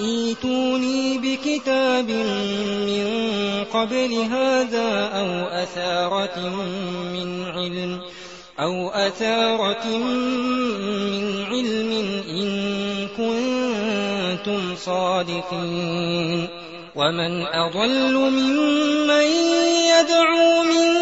ايتوني بكتاب من قبل هذا أو أثارة من علم أو أثارة من علم إن كنتم صادقين. ومن أضل ممن يدعو من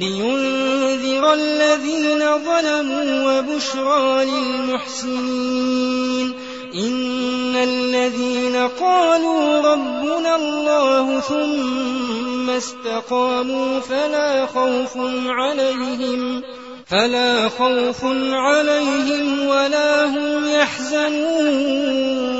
لينذر الذين ظلموا وبشرى للمحسنين. إن الذين قالوا ربنا الله ثم استقاموا فلا خوف عليهم فلا خوف عليهم ولا هم يحزنون.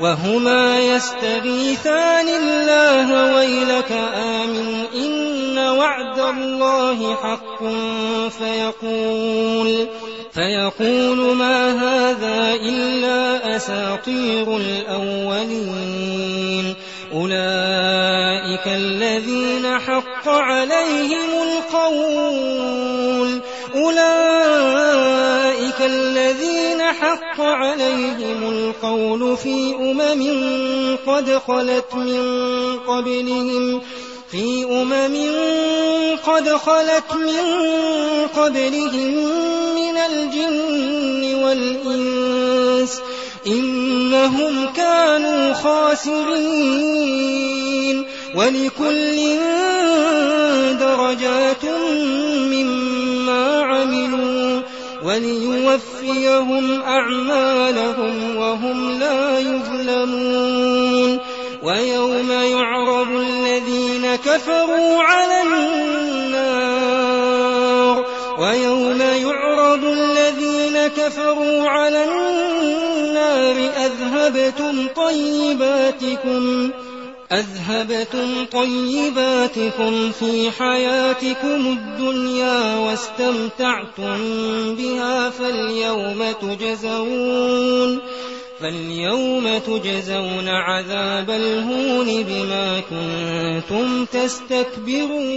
وهما يستغيثان الله ويلك آمن إن وعد الله حق فيقول فيقول ما هذا إلا أساطير الأولين. أولئك الذين حق عليهم القول أولئك حق عليهم القول في أمم قد خلت من قبلهم في أمم قد خلت من قبلهم من الجن والإنس إنهم كانوا خاسرين. ولكل درجات وليوفيهم أعمالهم وهم لا يظلمون ويوم يعرض الذين كفروا على النار ويوم يعرض الذين كفروا على النار أذهبتم طيباتكم أذهبتم طيباتكم في حياتكم الدنيا واستمتعتم بها فاليوم تجزون فاليوم تجزون عذاب الهون بما كنتم تستكبرون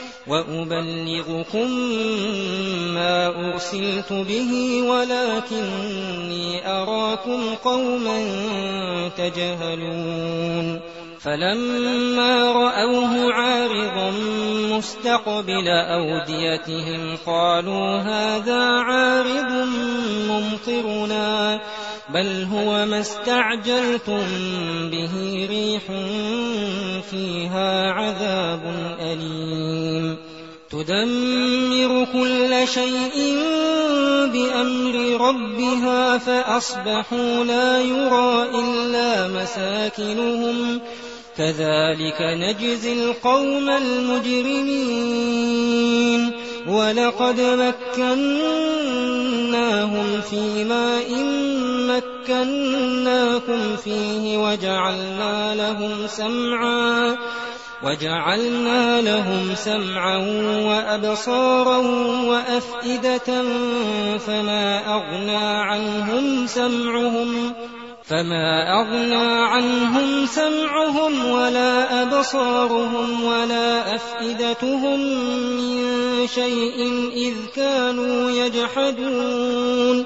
وأبلغكم ما أرسلت به ولكني أراكم قوما تجهلون فلما رأوه عارضا مستقبل أوديتهم قالوا هذا عارض ممطرنا بل هو ما استعجلتم به ريح فيها عذاب أليم. تدمر كل شيء بأمر ربها فأصبحوا لا يرى إلا مساكنهم. كذلك نجزي القوم المجرمين. ولقد مكناهم في ماء مكناكم فيه وجعلنا لهم سمعا وجعلنا لهم سمعا وأبصارا وأفئدة فما أغنى عنهم سمعهم فما أغنى عنهم سمعهم ولا أبصارهم ولا أفئدتهم من شيء إذ كانوا يجحدون.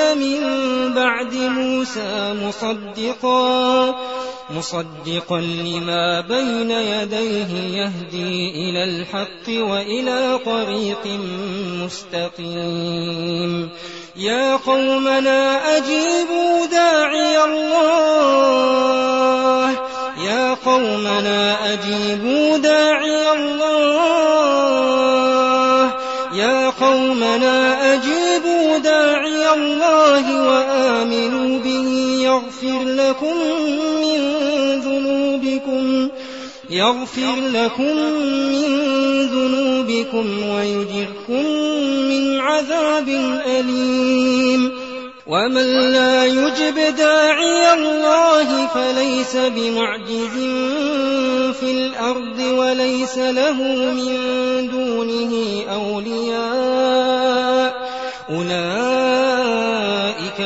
من بعد موسى مصدقا مصدقا لما بين يديه يهدي إلى الحق وإلى طريق مستقيم. يا قومنا أجيبوا داعي الله. يا قومنا أجيبوا داعي الله. يا قومنا أجيبوا داعي الله وآمنوا به يغفر لكم من ذنوبكم يغفر لكم من ذنوبكم ويجركم من عذاب أليم. ومن لا يجب داعي الله فليس بمعجز في الأرض وليس له من دونه أولياء. أولئك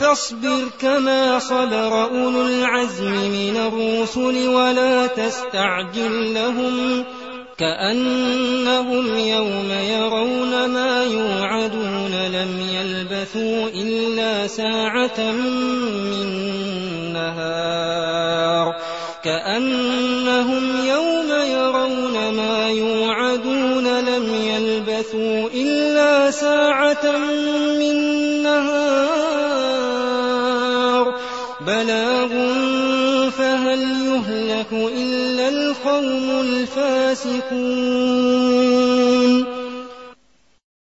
فاصبر كما صبر أولو العزم من الرسل ولا تستعجل لهم كأنهم يوم يرون ما يوعدون لم يلبثوا إلا ساعة من نهار كأنهم يوم يرون ما يوعدون لم يلبثوا إلا ساعة من فهل